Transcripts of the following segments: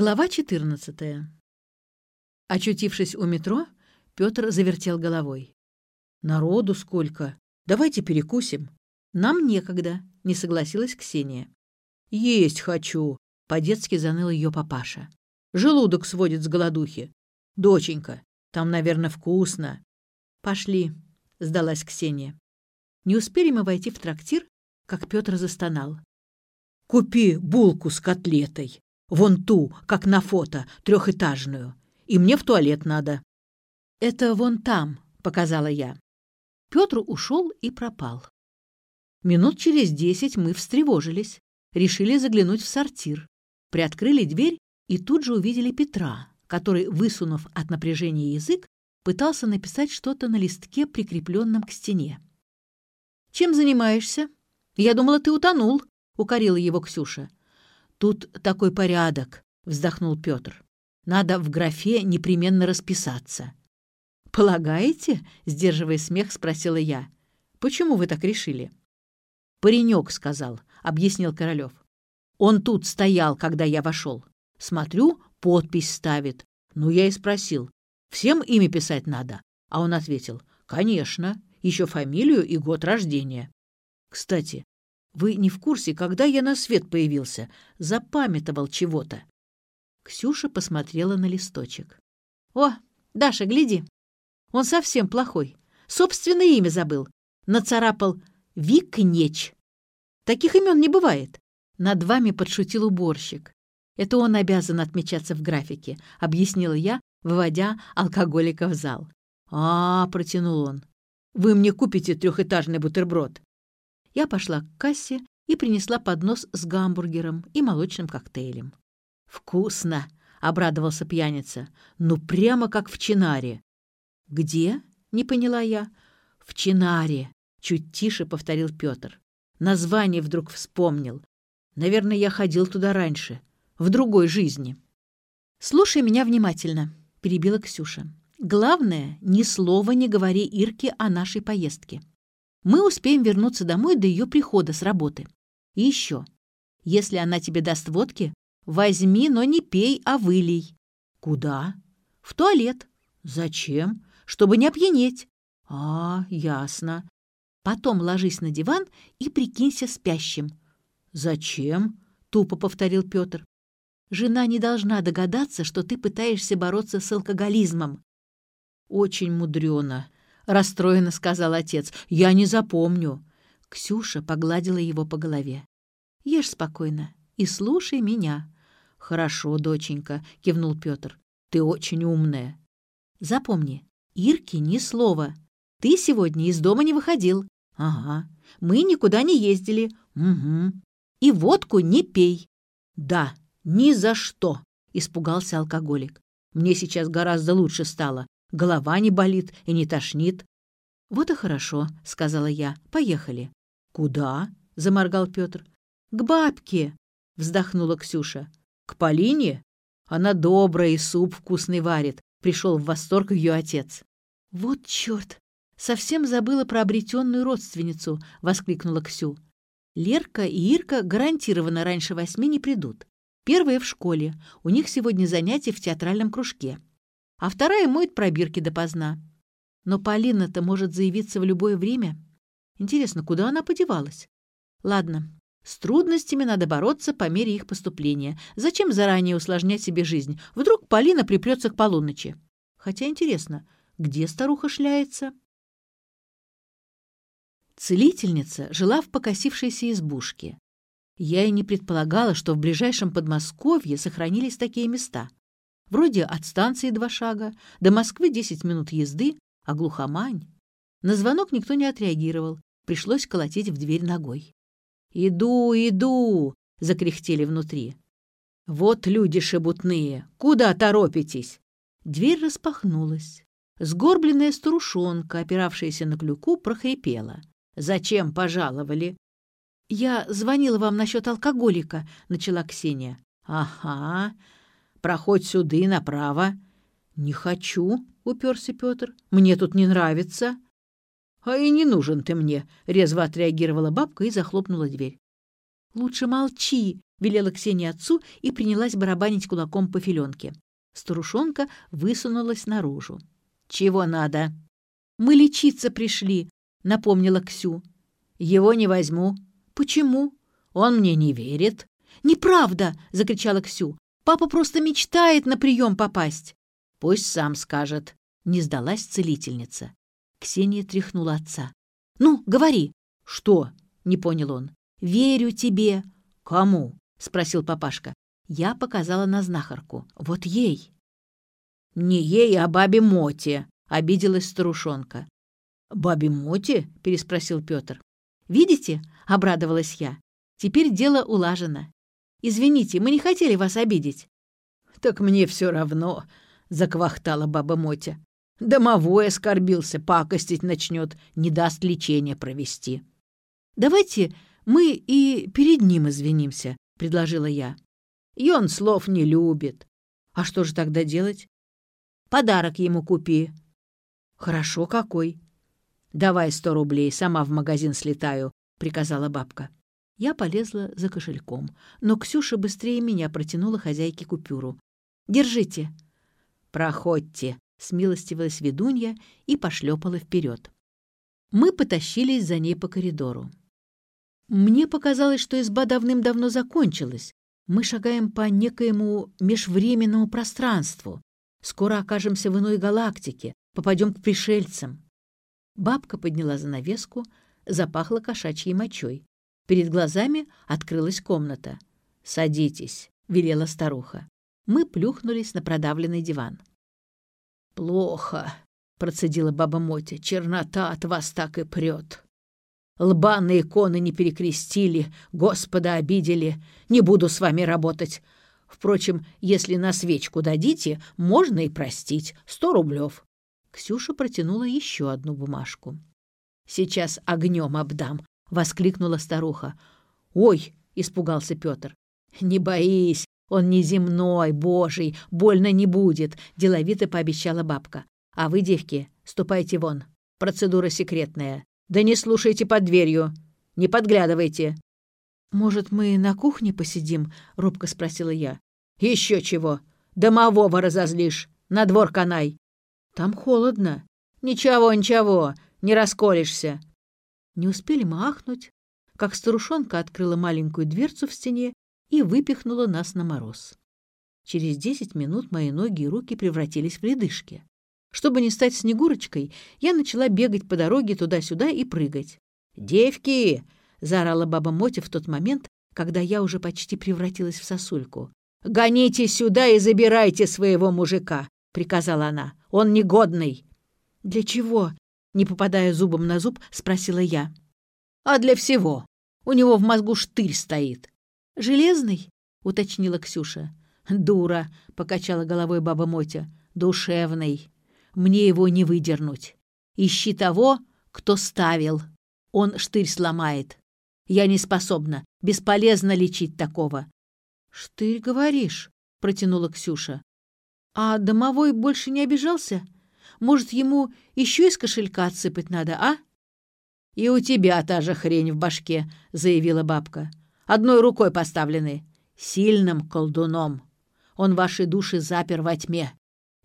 Глава 14. Очутившись у метро, Петр завертел головой. «Народу сколько! Давайте перекусим!» «Нам некогда», — не согласилась Ксения. «Есть хочу!» — по-детски заныл ее папаша. «Желудок сводит с голодухи. Доченька, там, наверное, вкусно». «Пошли», — сдалась Ксения. Не успели мы войти в трактир, как Петр застонал. «Купи булку с котлетой!» Вон ту, как на фото, трехэтажную. И мне в туалет надо». «Это вон там», — показала я. Петр ушел и пропал. Минут через десять мы встревожились, решили заглянуть в сортир, приоткрыли дверь и тут же увидели Петра, который, высунув от напряжения язык, пытался написать что-то на листке, прикрепленном к стене. «Чем занимаешься? Я думала, ты утонул», — укорила его Ксюша. «Тут такой порядок», — вздохнул Петр. «Надо в графе непременно расписаться». «Полагаете?» — сдерживая смех, спросила я. «Почему вы так решили?» «Паренек сказал», — объяснил Королев. «Он тут стоял, когда я вошел. Смотрю, подпись ставит. Ну, я и спросил, всем имя писать надо?» А он ответил, «Конечно, еще фамилию и год рождения». Кстати, вы не в курсе, когда я на свет появился? Запамятовал чего-то». Ксюша посмотрела на листочек. «О, Даша, гляди. Он совсем плохой. Собственное имя забыл. Нацарапал Викнеч. Таких имен не бывает. Над вами подшутил уборщик. Это он обязан отмечаться в графике», — объяснила я, выводя алкоголика в зал. «А, — протянул он, — вы мне купите трехэтажный бутерброд?» Я пошла к кассе и принесла поднос с гамбургером и молочным коктейлем. «Вкусно!» — обрадовался пьяница. «Ну, прямо как в Чинаре». «Где?» — не поняла я. «В Чинаре», — чуть тише повторил Петр. Название вдруг вспомнил. Наверное, я ходил туда раньше, в другой жизни. «Слушай меня внимательно», — перебила Ксюша. «Главное, ни слова не говори Ирке о нашей поездке. Мы успеем вернуться домой до ее прихода с работы. И еще. Если она тебе даст водки, возьми, но не пей, а вылей. Куда? В туалет. Зачем? Чтобы не опьянеть. А, ясно. Потом ложись на диван и прикинься спящим. Зачем? Тупо повторил Петр. Жена не должна догадаться, что ты пытаешься бороться с алкоголизмом. Очень мудрено, расстроенно сказал отец. «Я не запомню». Ксюша погладила его по голове. «Ешь спокойно и слушай меня». «Хорошо, доченька», — кивнул Петр. «Ты очень умная». «Запомни, Ирке ни слова. Ты сегодня из дома не выходил». «Ага. Мы никуда не ездили». «Угу. И водку не пей». «Да, ни за что», — испугался алкоголик. «Мне сейчас гораздо лучше стало голова не болит и не тошнит. «Вот и хорошо», — сказала я. «Поехали». «Куда?» — заморгал Петр. «К бабке», — вздохнула Ксюша. «К Полине? Она добрая и суп вкусный варит», — пришел в восторг ее отец. «Вот черт! Совсем забыла про обретенную родственницу», — воскликнула Ксю. «Лерка и Ирка гарантированно раньше восьми не придут. Первая в школе, у них сегодня занятия в театральном кружке а вторая моет пробирки допоздна. Но Полина-то может заявиться в любое время. Интересно, куда она подевалась? Ладно, с трудностями надо бороться по мере их поступления. Зачем заранее усложнять себе жизнь? Вдруг Полина припрется к полуночи. Хотя интересно, где старуха шляется? Целительница жила в покосившейся избушке. Я и не предполагала, что в ближайшем Подмосковье сохранились такие места. Вроде от станции два шага, до Москвы десять минут езды, а глухомань. На звонок никто не отреагировал, пришлось колотить в дверь ногой. «Иду, иду!» — закряхтели внутри. «Вот люди шебутные! Куда торопитесь?» Дверь распахнулась. Сгорбленная старушонка, опиравшаяся на клюку, прохрипела. «Зачем пожаловали?» «Я звонила вам насчет алкоголика», — начала Ксения. «Ага, Проходь сюды направо». «Не хочу», — уперся Петр. «Мне тут не нравится». «А и не нужен ты мне», — резво отреагировала бабка и захлопнула дверь. «Лучше молчи», — велела Ксения отцу и принялась барабанить кулаком по филенке. Старушонка высунулась наружу. «Чего надо?» «Мы лечиться пришли», — напомнила Ксю. «Его не возьму». «Почему?» «Он мне не верит». «Неправда!» — закричала Ксю. «Папа просто мечтает на прием попасть». «Пусть сам скажет», — не сдалась целительница. Ксения тряхнула отца. «Ну, говори». «Что?» — не понял он. «Верю тебе». «Кому?» — спросил папашка. Я показала на знахарку. «Вот ей». «Не ей, а бабе Моте», — обиделась старушонка. «Бабе Моте?» — переспросил Петр. «Видите?» — обрадовалась я. «Теперь дело улажено. Извините, мы не хотели вас обидеть». «Так мне все равно», — заквахтала баба Мотя. «Домовой оскорбился, пакостить начнет, не даст лечение провести». «Давайте мы и перед ним извинимся», — предложила я. «И он слов не любит». «А что же тогда делать?» «Подарок ему купи». «Хорошо какой». «Давай сто рублей, сама в магазин слетаю», — приказала бабка. Я полезла за кошельком, но Ксюша быстрее меня протянула хозяйке купюру. «Держите». «Проходьте», — смилостивилась ведунья и пошлепала вперед. Мы потащились за ней по коридору. Мне показалось, что изба давным-давно закончилась. Мы шагаем по некоему межвременному пространству. Скоро окажемся в иной галактике, попадем к пришельцам. Бабка подняла занавеску, запахла кошачьей мочой. Перед глазами открылась комната. «Садитесь», — велела старуха. Мы плюхнулись на продавленный диван. «Плохо», — процедила баба Мотя, — «чернота от вас так и прет». Лба на иконы не перекрестили, Господа обидели. Не буду с вами работать. Впрочем, если на свечку дадите, можно и простить. Сто рублев. Ксюша протянула еще одну бумажку. «Сейчас огнем обдам», — воскликнула старуха. «Ой!» — испугался Петр. «Не боись, он не земной, божий, больно не будет», — деловито пообещала бабка. «А вы, девки, ступайте вон. Процедура секретная. Да не слушайте под дверью. Не подглядывайте. «Может, мы на кухне посидим?» — робко спросила я. «Еще чего! Домового разозлишь! На двор канай!» «Там холодно!» «Ничего, ничего! Не расколешься!» Не успели мы ахнуть, как старушонка открыла маленькую дверцу в стене и выпихнула нас на мороз. Через десять минут мои ноги и руки превратились в ледышки. Чтобы не стать Снегурочкой, я начала бегать по дороге туда-сюда и прыгать. «Девки!» — заорала баба Мотя в тот момент, когда я уже почти превратилась в сосульку. «Гоните сюда и забирайте своего мужика!» — приказала она. «Он негодный!» «Для чего?» — не попадая зубом на зуб, спросила я. «А для всего. У него в мозгу штырь стоит». «Железный?» — уточнила Ксюша. «Дура!» — покачала головой баба Мотя. «Душевный!» Мне его не выдернуть. Ищи того, кто ставил. Он штырь сломает. Я не способна. Бесполезно лечить такого. «Штырь, говоришь?» — протянула Ксюша. «А домовой больше не обижался? Может, ему еще из кошелька отсыпать надо, а?» «И у тебя та же хрень в башке», — заявила бабка. «Одной рукой поставлены. Сильным колдуном. Он ваши души запер во тьме.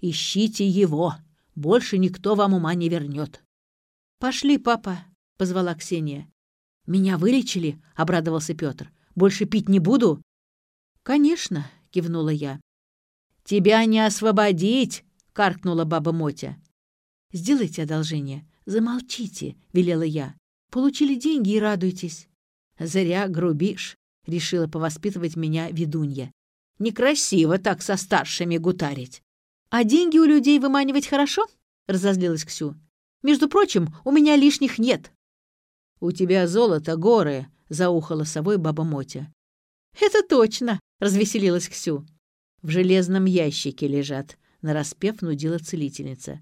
Ищите его». Больше никто вам ума не вернет. «Пошли, папа», — позвала Ксения. «Меня вылечили?» — обрадовался Петр. «Больше пить не буду?» «Конечно», — кивнула я. «Тебя не освободить!» — каркнула баба Мотя. «Сделайте одолжение. Замолчите», — велела я. «Получили деньги и радуйтесь». «Зря грубишь», — решила повоспитывать меня ведунья. «Некрасиво так со старшими гутарить». «А деньги у людей выманивать хорошо?» — разозлилась Ксю. «Между прочим, у меня лишних нет». «У тебя золото горы», — заухала совой баба Мотя. «Это точно!» — развеселилась Ксю. «В железном ящике лежат», — нараспев нудила целительница.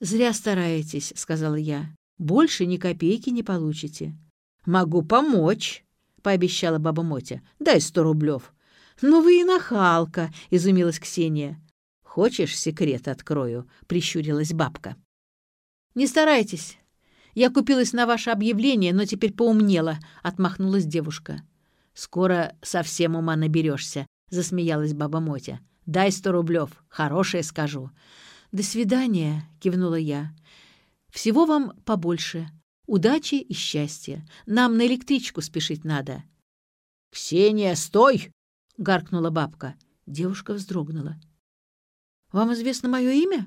«Зря стараетесь», — сказала я. «Больше ни копейки не получите». «Могу помочь», — пообещала баба Мотя. «Дай сто рублев». «Ну вы и нахалка», — изумилась Ксения. «Хочешь, секрет открою?» — прищурилась бабка. «Не старайтесь. Я купилась на ваше объявление, но теперь поумнела», — отмахнулась девушка. «Скоро совсем ума наберешься», — засмеялась баба Мотя. «Дай сто рублев, хорошее скажу». «До свидания», — кивнула я. «Всего вам побольше. Удачи и счастья. Нам на электричку спешить надо». «Ксения, стой!» — гаркнула бабка. Девушка вздрогнула. «Вам известно мое имя?»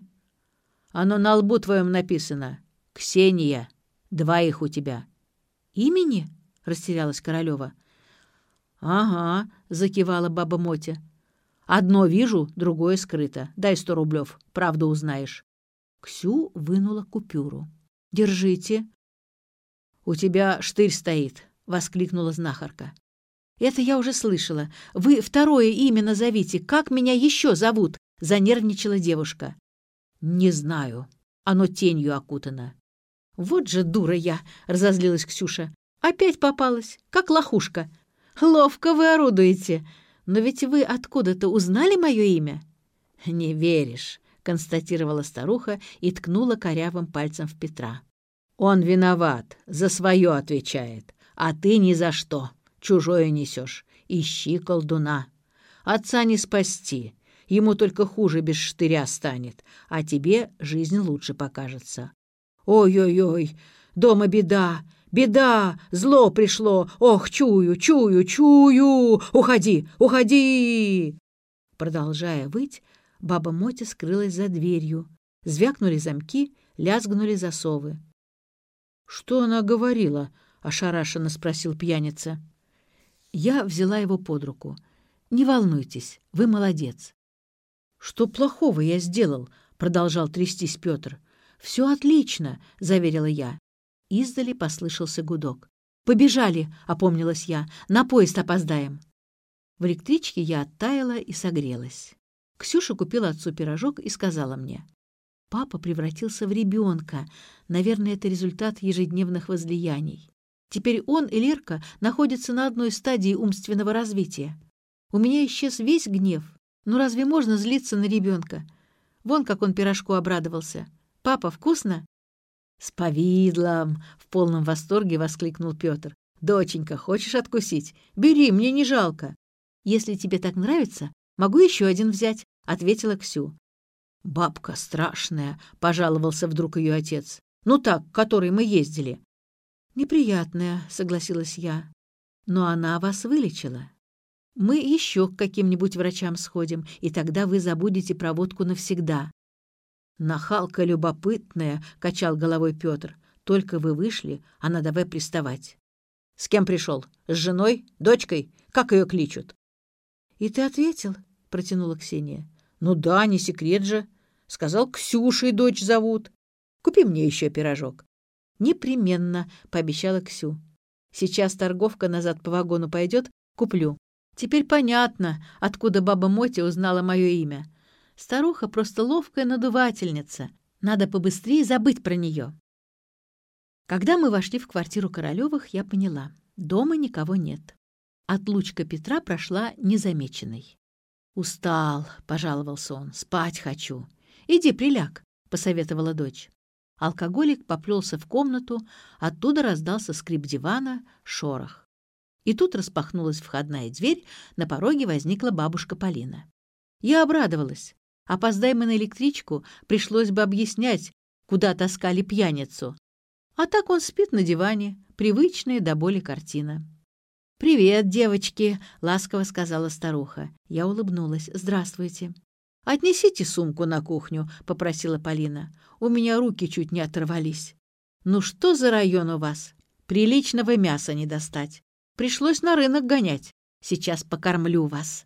«Оно на лбу твоем написано. Ксения. Два их у тебя». «Имени?» — растерялась Королева. «Ага», — закивала баба Мотя. «Одно вижу, другое скрыто. Дай сто рублев, правду узнаешь». Ксю вынула купюру. «Держите». «У тебя штырь стоит», — воскликнула знахарка. «Это я уже слышала. Вы второе имя назовите. Как меня еще зовут?» — занервничала девушка. «Не знаю. Оно тенью окутано». «Вот же дура я!» — разозлилась Ксюша. «Опять попалась, как лохушка. Ловко вы орудуете. Но ведь вы откуда-то узнали мое имя?» «Не веришь», — констатировала старуха и ткнула корявым пальцем в Петра. «Он виноват, за свое отвечает, а ты ни за что, чужое несешь. Ищи колдуна. Отца не спасти, ему только хуже без штыря станет, а тебе жизнь лучше покажется. Ой-ой-ой, дома беда, Беда! Зло пришло! Ох, чую, чую, чую! Уходи, уходи!» Продолжая выть, баба Мотя скрылась за дверью. Звякнули замки, лязгнули засовы. «Что она говорила?» — ошарашенно спросил пьяница. Я взяла его под руку. «Не волнуйтесь, вы молодец». «Что плохого я сделал?» — продолжал трястись Петр. «Все отлично», — заверила я. Издали послышался гудок. «Побежали!» — опомнилась я. «На поезд опоздаем!» В электричке я оттаяла и согрелась. Ксюша купила отцу пирожок и сказала мне. «Папа превратился в ребенка. Наверное, это результат ежедневных возлияний. Теперь он и Лерка находятся на одной стадии умственного развития. У меня исчез весь гнев. Ну разве можно злиться на ребенка? Вон как он пирожку обрадовался. «Папа, вкусно?» «С повидлом!» — в полном восторге воскликнул Петр. «Доченька, хочешь откусить? Бери, мне не жалко». «Если тебе так нравится, могу еще один взять», — ответила Ксю. «Бабка страшная», — пожаловался вдруг ее отец. «Ну так, к которой мы ездили». «Неприятная», — согласилась я. «Но она вас вылечила. Мы еще к каким-нибудь врачам сходим, и тогда вы забудете про водку навсегда. «Нахалка любопытная», — качал головой Петр. «Только вы вышли, она давай приставать». «С кем пришел? С женой? Дочкой? Как ее кличут?» «И ты ответил?» — протянула Ксения. «Ну да, не секрет же. Сказал, Ксюшей дочь зовут. Купи мне еще пирожок». «Непременно», — пообещала Ксю. «Сейчас торговка назад по вагону пойдет, куплю. Теперь понятно, откуда баба Мотя узнала мое имя. Старуха просто ловкая надувательница. Надо побыстрее забыть про нее. Когда мы вошли в квартиру Королевых, я поняла. Дома никого нет. Отлучка Петра прошла незамеченной. «Устал», — пожаловался он, — «спать хочу». «Иди, приляг», — посоветовала дочь. Алкоголик поплелся в комнату, оттуда раздался скрип дивана, шорох. И тут распахнулась входная дверь, на пороге возникла бабушка Полина. Я обрадовалась. Опоздай мы на электричку, пришлось бы объяснять, куда таскали пьяницу. А так он спит на диване, привычная до боли картина. «Привет, девочки!» — ласково сказала старуха. Я улыбнулась. «Здравствуйте!» «Отнесите сумку на кухню», — попросила Полина. «У меня руки чуть не оторвались». «Ну что за район у вас? Приличного мяса не достать. Пришлось на рынок гонять. Сейчас покормлю вас».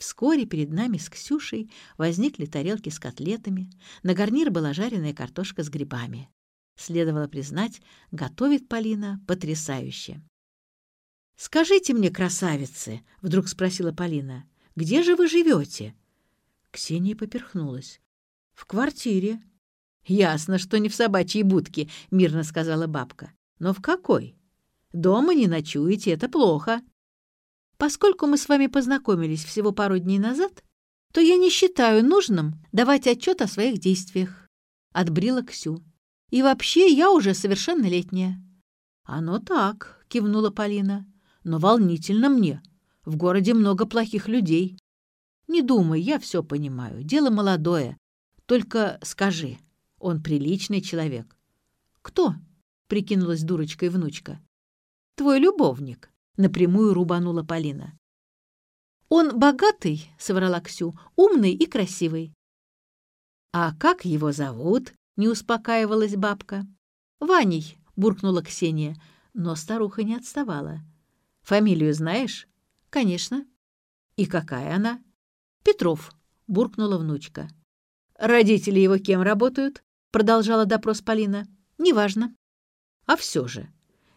Вскоре перед нами с Ксюшей возникли тарелки с котлетами, на гарнир была жареная картошка с грибами. Следовало признать, готовит Полина потрясающе. «Скажите мне, красавицы!» — вдруг спросила Полина. «Где же вы живете?» Ксения поперхнулась. «В квартире». «Ясно, что не в собачьей будке», — мирно сказала бабка. «Но в какой? Дома не ночуете, это плохо. Поскольку мы с вами познакомились всего пару дней назад, то я не считаю нужным давать отчет о своих действиях. Отбрила Ксю. И вообще я уже совершеннолетняя. Оно так, кивнула Полина. но волнительно мне. В городе много плохих людей. Не думай, я все понимаю. Дело молодое. Только скажи, он приличный человек. Кто? Прикинулась дурочкой внучка. Твой любовник, напрямую рубанула Полина. Он богатый, соврала Ксю, умный и красивый. А как его зовут? Не успокаивалась бабка. Ваней, буркнула Ксения, но старуха не отставала. Фамилию знаешь? Конечно. И какая она? Петров, буркнула внучка. Родители его кем работают? Продолжала допрос Полина. Неважно. А все же.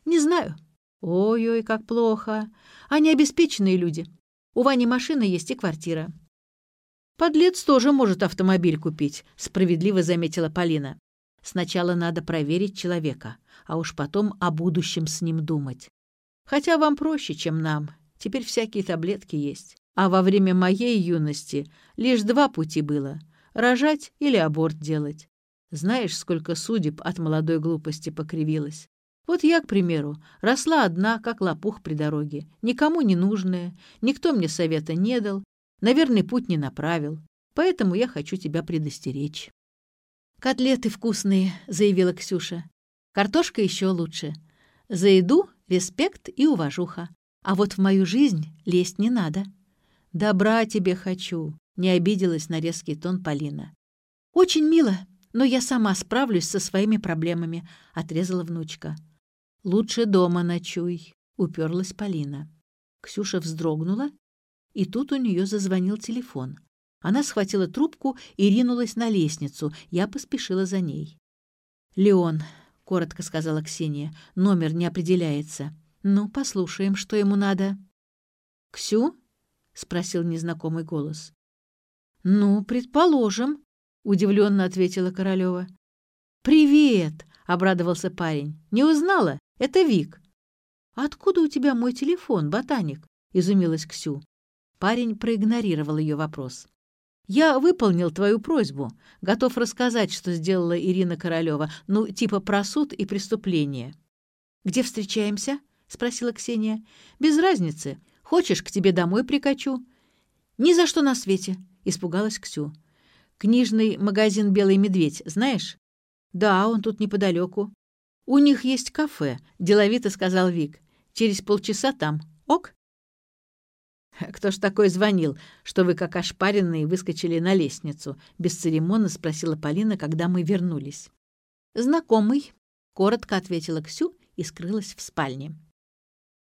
Не знаю. Ой-ой, как плохо. Они обеспеченные люди. У Вани машина есть и квартира. Подлец тоже может автомобиль купить, справедливо заметила Полина. Сначала надо проверить человека, а уж потом о будущем с ним думать. Хотя вам проще, чем нам. Теперь всякие таблетки есть. А во время моей юности лишь два пути было — рожать или аборт делать. Знаешь, сколько судеб от молодой глупости покривилось. Вот я, к примеру, росла одна, как лопух при дороге, никому не нужная, никто мне совета не дал, наверное, путь не направил. Поэтому я хочу тебя предостеречь. «Котлеты вкусные», — заявила Ксюша. «Картошка еще лучше. За еду респект и уважуха. А вот в мою жизнь лезть не надо. Добра тебе хочу, не обиделась на резкий тон Полина. Очень мило, но я сама справлюсь со своими проблемами, отрезала внучка. Лучше дома ночуй, уперлась Полина. Ксюша вздрогнула, и тут у нее зазвонил телефон. Она схватила трубку и ринулась на лестницу. Я поспешила за ней. «Леон», — коротко сказала Ксения, — «номер не определяется. Ну, послушаем, что ему надо». «Ксю?» — спросил незнакомый голос. «Ну, предположим», — удивленно ответила Королева. «Привет!» — обрадовался парень. «Не узнала? Это Вик». «Откуда у тебя мой телефон, ботаник?» — изумилась Ксю. Парень проигнорировал ее вопрос. «Я выполнил твою просьбу. Готов рассказать, что сделала Ирина Королева. Ну, типа про суд и преступление». «Где встречаемся?» — спросила Ксения. «Без разницы. Хочешь, к тебе домой прикачу?» «Ни за что на свете», — испугалась Ксю. «Книжный магазин «Белый медведь» знаешь?» «Да, он тут неподалеку». «У них есть кафе», — деловито сказал Вик. «Через полчаса там. Ок?» «Кто ж такой звонил, что вы, как ошпаренные, выскочили на лестницу?» — бесцеремонно спросила Полина, когда мы вернулись. «Знакомый», — коротко ответила Ксю и скрылась в спальне.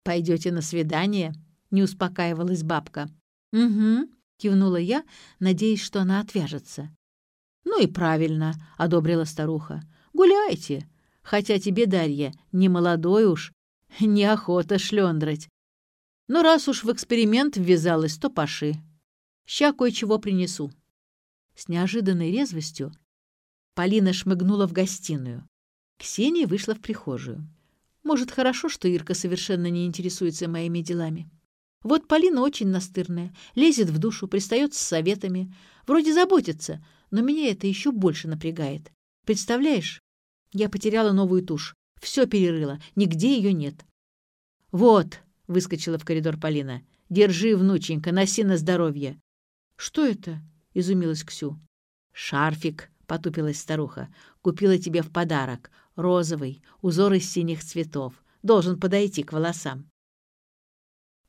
«Пойдете на свидание?» — не успокаивалась бабка. «Угу», — кивнула я, надеясь, что она отвяжется. «Ну и правильно», — одобрила старуха. «Гуляйте, хотя тебе, Дарья, не молодой уж, неохота шлендрать. Но раз уж в эксперимент ввязалась, то паши. Ща кое-чего принесу». С неожиданной резвостью Полина шмыгнула в гостиную. Ксения вышла в прихожую. Может, хорошо, что Ирка совершенно не интересуется моими делами. Вот Полина очень настырная, лезет в душу, пристает с советами. Вроде заботится, но меня это еще больше напрягает. Представляешь, я потеряла новую тушь. Все перерыла, нигде ее нет. «Вот», — выскочила в коридор Полина. «Держи, внученька, носи на здоровье». «Что это?» — изумилась Ксю. «Шарфик», — потупилась старуха. «Купила тебе в подарок. Розовый, узор из синих цветов. Должен подойти к волосам».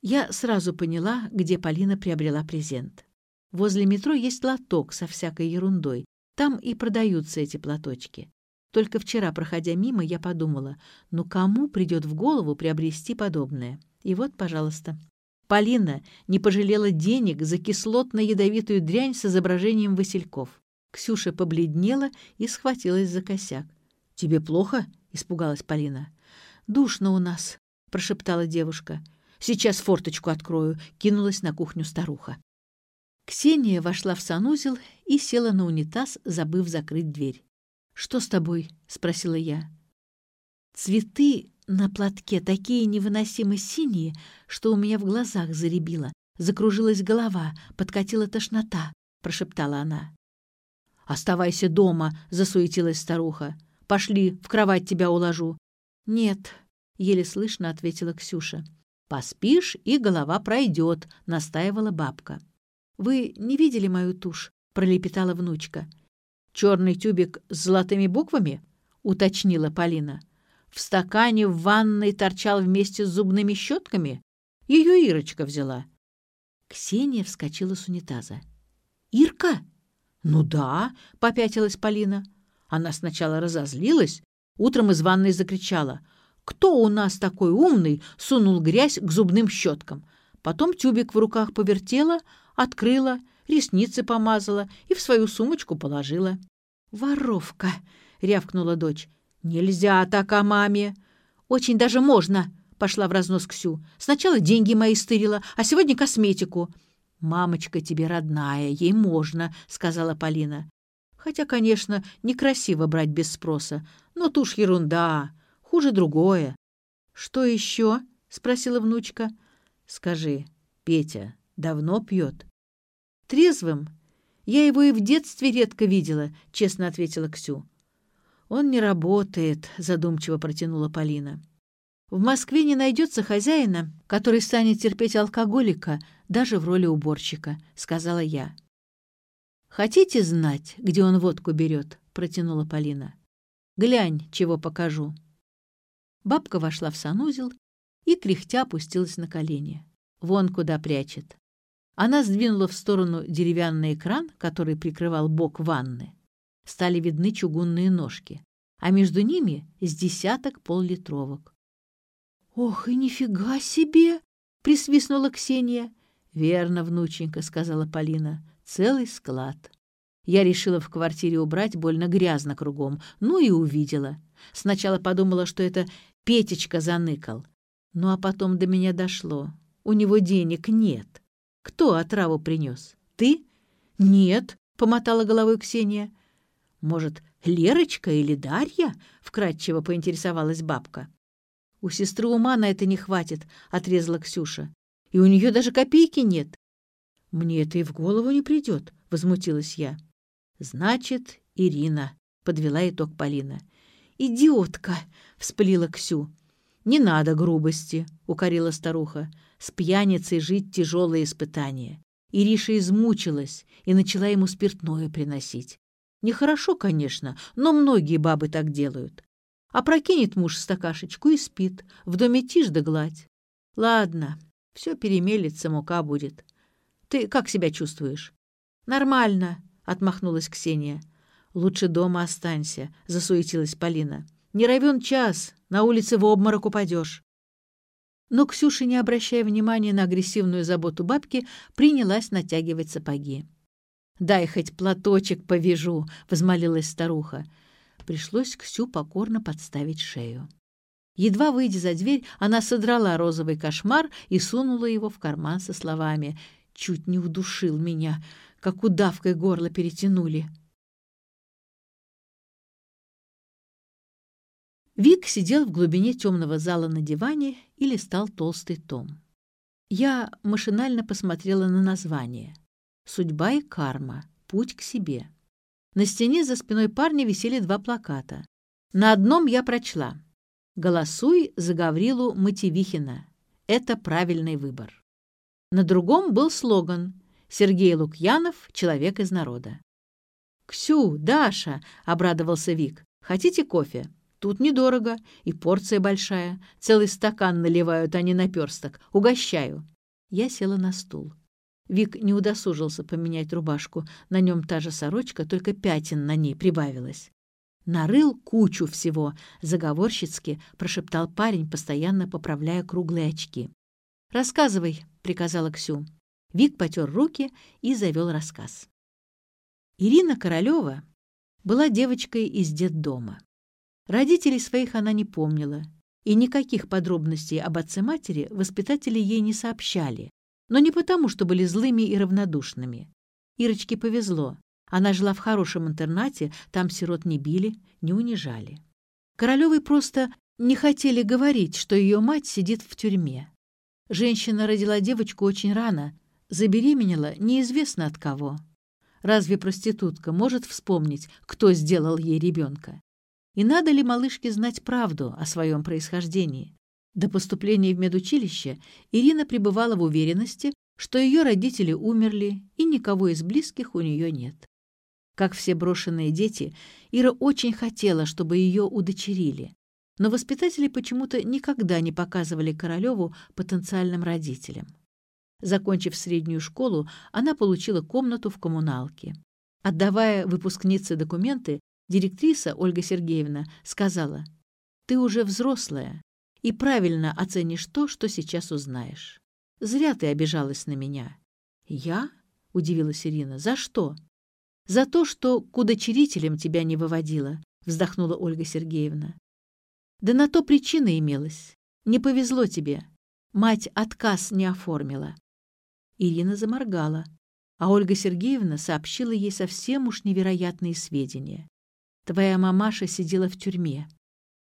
Я сразу поняла, где Полина приобрела презент. Возле метро есть лоток со всякой ерундой. Там и продаются эти платочки. Только вчера, проходя мимо, я подумала, ну кому придет в голову приобрести подобное? И вот, пожалуйста. Полина не пожалела денег за кислотно-ядовитую дрянь с изображением васильков. Ксюша побледнела и схватилась за косяк. «Тебе плохо?» — испугалась Полина. «Душно у нас», — прошептала девушка. «Сейчас форточку открою», — кинулась на кухню старуха. Ксения вошла в санузел и села на унитаз, забыв закрыть дверь. «Что с тобой?» — спросила я. Цветы на платке такие невыносимо синие, что у меня в глазах заребило. Закружилась голова, подкатила тошнота, — прошептала она. «Оставайся дома», — засуетилась старуха. «Пошли, в кровать тебя уложу». «Нет», — еле слышно ответила Ксюша. «Поспишь, и голова пройдет», — настаивала бабка. «Вы не видели мою тушь?» — пролепетала внучка. «Черный тюбик с золотыми буквами?» — уточнила Полина. «В стакане в ванной торчал вместе с зубными щетками? Ее Ирочка взяла». Ксения вскочила с унитаза. «Ирка?» «Ну да», — попятилась Полина. Она сначала разозлилась, утром из ванной закричала. «Кто у нас такой умный?» — сунул грязь к зубным щеткам. Потом тюбик в руках повертела, открыла, ресницы помазала и в свою сумочку положила. «Воровка!» — рявкнула дочь. «Нельзя так о маме!» «Очень даже можно!» — пошла в разнос Ксю. «Сначала деньги мои стырила, а сегодня косметику». «Мамочка тебе родная, ей можно», — сказала Полина. «Хотя, конечно, некрасиво брать без спроса, но тушь ерунда, хуже другое». «Что еще?» — спросила внучка. «Скажи, Петя давно пьет?» «Трезвым? Я его и в детстве редко видела», — честно ответила Ксю. «Он не работает», — задумчиво протянула Полина. «В Москве не найдется хозяина, который станет терпеть алкоголика, даже в роли уборщика», — сказала я. «Хотите знать, где он водку берет?» — протянула Полина. «Глянь, чего покажу». Бабка вошла в санузел и, кряхтя, опустилась на колени. Вон куда прячет. Она сдвинула в сторону деревянный экран, который прикрывал бок ванны. Стали видны чугунные ножки, а между ними с десяток поллитровок. «Ох, и нифига себе!» — присвистнула Ксения. «Верно, внученька», — сказала Полина, — «целый склад». Я решила в квартире убрать больно грязно кругом, ну и увидела. Сначала подумала, что это Петечка заныкал. Ну а потом до меня дошло. У него денег нет. Кто отраву принес? Ты? Нет, помотала головой Ксения. Может, Лерочка или Дарья? Вкратчиво поинтересовалась бабка. У сестры ума на это не хватит, отрезала Ксюша. И у нее даже копейки нет. Мне это и в голову не придет, возмутилась я. Значит, Ирина, подвела итог Полина. «Идиотка!» — вспылила Ксю. «Не надо грубости», — укорила старуха. «С пьяницей жить тяжелое испытание». Ириша измучилась и начала ему спиртное приносить. Нехорошо, конечно, но многие бабы так делают. А прокинет муж стакашечку и спит. В доме тишь да гладь. Ладно, все перемелется, мука будет. Ты как себя чувствуешь? Нормально, отмахнулась Ксения. Лучше дома останься, засуетилась Полина. Не равен час, на улице в обморок упадешь. Но Ксюша, не обращая внимания на агрессивную заботу бабки, принялась натягивать сапоги. «Дай хоть платочек повяжу», — возмолилась старуха. Пришлось Ксю покорно подставить шею. Едва выйдя за дверь, она содрала розовый кошмар и сунула его в карман со словами «Чуть не удушил меня, как удавкой горло перетянули». Вик сидел в глубине темного зала на диване и листал толстый том. Я машинально посмотрела на название. «Судьба и карма. Путь к себе». На стене за спиной парня висели два плаката. На одном я прочла «Голосуй за Гаврилу Мативихина. Это правильный выбор». На другом был слоган «Сергей Лукьянов. Человек из народа». «Ксю, Даша!» — обрадовался Вик. «Хотите кофе?» Тут недорого, и порция большая. Целый стакан наливают, а не наперсток. Угощаю. Я села на стул. Вик не удосужился поменять рубашку. На нем та же сорочка, только пятен на ней прибавилось. «Нарыл кучу всего», — заговорщицки прошептал парень, постоянно поправляя круглые очки. «Рассказывай», — приказала Ксю. Вик потер руки и завел рассказ. Ирина Королева была девочкой из детдома. Родителей своих она не помнила, и никаких подробностей об отце-матери воспитатели ей не сообщали, но не потому, что были злыми и равнодушными. Ирочке повезло. Она жила в хорошем интернате, там сирот не били, не унижали. Королевой просто не хотели говорить, что ее мать сидит в тюрьме. Женщина родила девочку очень рано, забеременела неизвестно от кого. Разве проститутка может вспомнить, кто сделал ей ребенка? И надо ли малышке знать правду о своем происхождении? До поступления в медучилище Ирина пребывала в уверенности, что ее родители умерли и никого из близких у нее нет. Как все брошенные дети, Ира очень хотела, чтобы ее удочерили. Но воспитатели почему-то никогда не показывали Королеву потенциальным родителям. Закончив среднюю школу, она получила комнату в коммуналке. Отдавая выпускнице документы, директриса Ольга Сергеевна сказала, «Ты уже взрослая и правильно оценишь то, что сейчас узнаешь. Зря ты обижалась на меня». «Я?» — удивилась Ирина. «За что?» «За то, что к удочерителям тебя не выводила», — вздохнула Ольга Сергеевна. «Да на то причина имелась. Не повезло тебе. Мать отказ не оформила». Ирина заморгала, а Ольга Сергеевна сообщила ей совсем уж невероятные сведения. «Твоя мамаша сидела в тюрьме.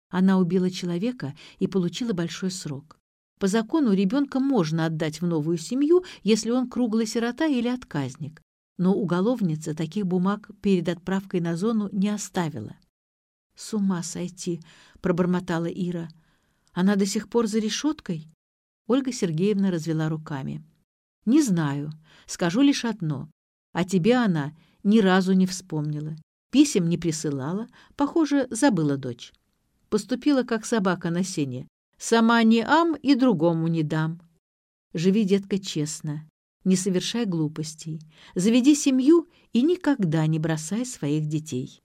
Она убила человека и получила большой срок. По закону ребенка можно отдать в новую семью, если он круглый сирота или отказник но уголовница таких бумаг перед отправкой на зону не оставила. «С ума сойти!» — пробормотала Ира. «Она до сих пор за решеткой?» Ольга Сергеевна развела руками. «Не знаю. Скажу лишь одно. О тебе она ни разу не вспомнила. Писем не присылала. Похоже, забыла дочь. Поступила, как собака на сене. Сама не ам и другому не дам. Живи, детка, честно не совершай глупостей, заведи семью и никогда не бросай своих детей.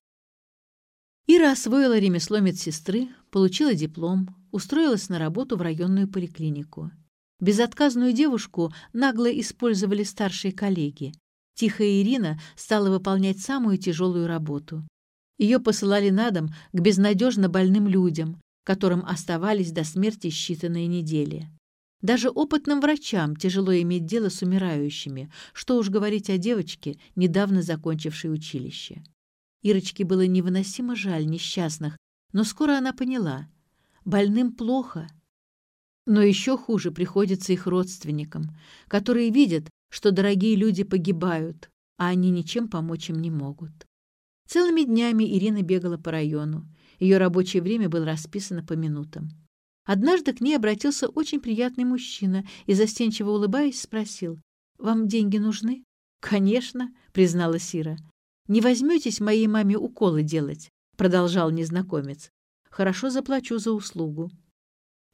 Ира освоила ремесло медсестры, получила диплом, устроилась на работу в районную поликлинику. Безотказную девушку нагло использовали старшие коллеги. Тихая Ирина стала выполнять самую тяжелую работу. Ее посылали на дом к безнадежно больным людям, которым оставались до смерти считанные недели. Даже опытным врачам тяжело иметь дело с умирающими, что уж говорить о девочке, недавно закончившей училище. Ирочке было невыносимо жаль несчастных, но скоро она поняла — больным плохо. Но еще хуже приходится их родственникам, которые видят, что дорогие люди погибают, а они ничем помочь им не могут. Целыми днями Ирина бегала по району. Ее рабочее время было расписано по минутам. Однажды к ней обратился очень приятный мужчина и, застенчиво улыбаясь, спросил, «Вам деньги нужны?» «Конечно», — признала Сира. «Не возьметесь моей маме уколы делать», — продолжал незнакомец. «Хорошо заплачу за услугу».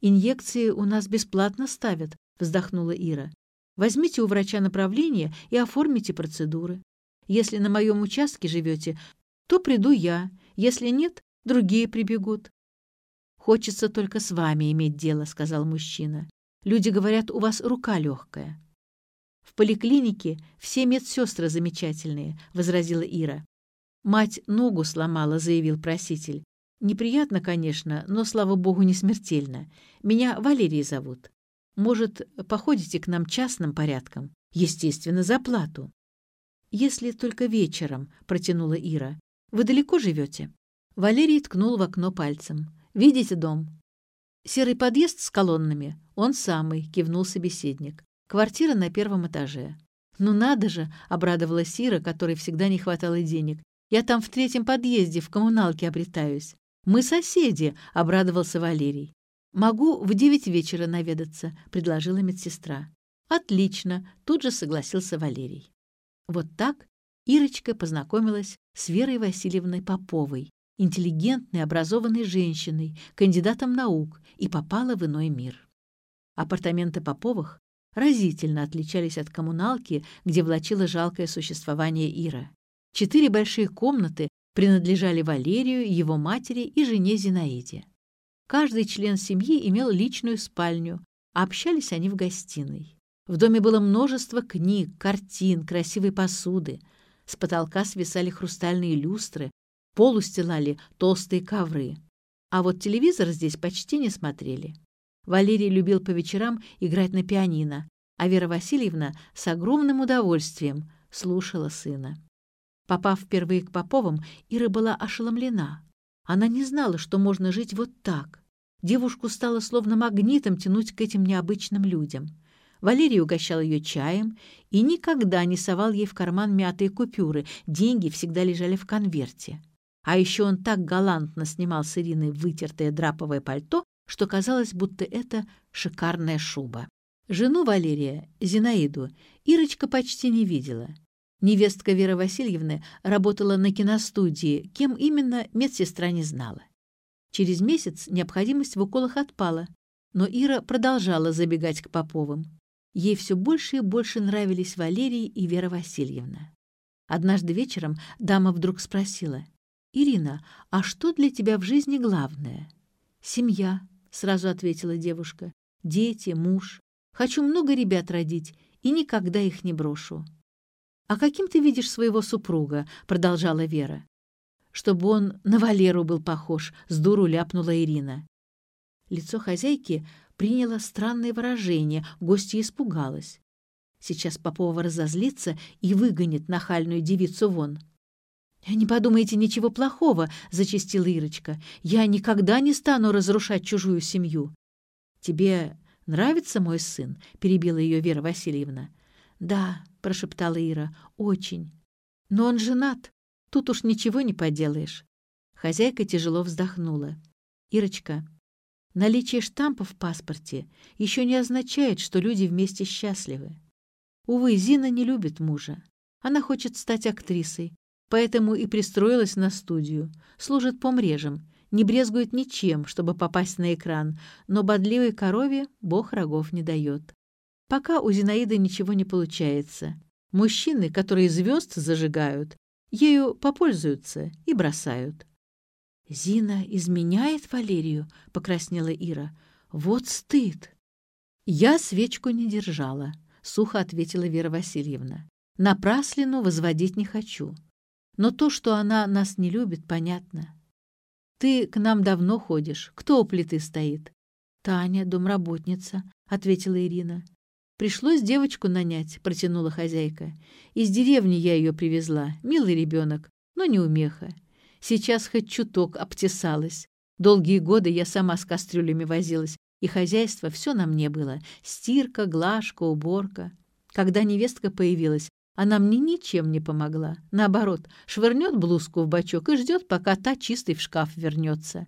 «Инъекции у нас бесплатно ставят», — вздохнула Ира. «Возьмите у врача направление и оформите процедуры. Если на моем участке живете, то приду я, если нет, другие прибегут. «Хочется только с вами иметь дело», — сказал мужчина. «Люди говорят, у вас рука легкая». «В поликлинике все медсестры замечательные», — возразила Ира. «Мать ногу сломала», — заявил проситель. «Неприятно, конечно, но, слава богу, не смертельно. Меня Валерий зовут. Может, походите к нам частным порядком? Естественно, за плату». «Если только вечером», — протянула Ира. «Вы далеко живете?» Валерий ткнул в окно пальцем. Видите дом?» «Серый подъезд с колоннами?» «Он самый», — кивнул собеседник. «Квартира на первом этаже». «Ну надо же!» — обрадовалась Сира, которой всегда не хватало денег. «Я там в третьем подъезде, в коммуналке обретаюсь». «Мы соседи!» — обрадовался Валерий. «Могу в девять вечера наведаться», — предложила медсестра. «Отлично!» — тут же согласился Валерий. Вот так Ирочка познакомилась с Верой Васильевной Поповой, интеллигентной, образованной женщиной, кандидатом наук, и попала в иной мир. Апартаменты Поповых разительно отличались от коммуналки, где влачило жалкое существование Ира. Четыре большие комнаты принадлежали Валерию, его матери и жене Зинаиде. Каждый член семьи имел личную спальню, а общались они в гостиной. В доме было множество книг, картин, красивой посуды. С потолка свисали хрустальные люстры, Пол устилали толстые ковры. А вот телевизор здесь почти не смотрели. Валерий любил по вечерам играть на пианино, а Вера Васильевна с огромным удовольствием слушала сына. Попав впервые к Поповым, Ира была ошеломлена. Она не знала, что можно жить вот так. Девушку стало словно магнитом тянуть к этим необычным людям. Валерий угощал ее чаем и никогда не совал ей в карман мятые купюры, деньги всегда лежали в конверте. А еще он так галантно снимал с Ирины вытертое драповое пальто, что казалось, будто это шикарная шуба. Жену Валерия, Зинаиду, Ирочка почти не видела. Невестка Вера Васильевны работала на киностудии, кем именно медсестра не знала. Через месяц необходимость в уколах отпала, но Ира продолжала забегать к Поповым. Ей все больше и больше нравились Валерий и Вера Васильевна. Однажды вечером дама вдруг спросила, «Ирина, а что для тебя в жизни главное?» «Семья», — сразу ответила девушка, «дети, муж. Хочу много ребят родить и никогда их не брошу. «А каким ты видишь своего супруга?» — продолжала Вера. «Чтобы он на Валеру был похож», — с дуру ляпнула Ирина. Лицо хозяйки приняло странное выражение, гостья испугалась. Сейчас Попова разозлится и выгонит нахальную девицу вон. «Не подумайте ничего плохого», — зачастила Ирочка. «Я никогда не стану разрушать чужую семью». «Тебе «Нравится мой сын?» — перебила ее Вера Васильевна. «Да», — прошептала Ира, — «очень. Но он женат. Тут уж ничего не поделаешь». Хозяйка тяжело вздохнула. «Ирочка, наличие штампа в паспорте еще не означает, что люди вместе счастливы. Увы, Зина не любит мужа. Она хочет стать актрисой, поэтому и пристроилась на студию, служит помрежем не брезгует ничем, чтобы попасть на экран, но бодливой корове бог рогов не дает. Пока у Зинаиды ничего не получается. Мужчины, которые звезд зажигают, ею попользуются и бросают. «Зина изменяет Валерию?» — покраснела Ира. «Вот стыд!» «Я свечку не держала», — сухо ответила Вера Васильевна. «Напраслину возводить не хочу. Но то, что она нас не любит, понятно. Ты к нам давно ходишь. Кто у плиты стоит?» «Таня, домработница», — ответила Ирина. «Пришлось девочку нанять», — протянула хозяйка. «Из деревни я ее привезла. Милый ребенок, но не умеха. Сейчас хоть чуток обтесалась. Долгие годы я сама с кастрюлями возилась, и хозяйство все на мне было. Стирка, глажка, уборка. Когда невестка появилась, она мне ничем не помогла. Наоборот, швырнет блузку в бачок и ждет, пока та чистый в шкаф вернется.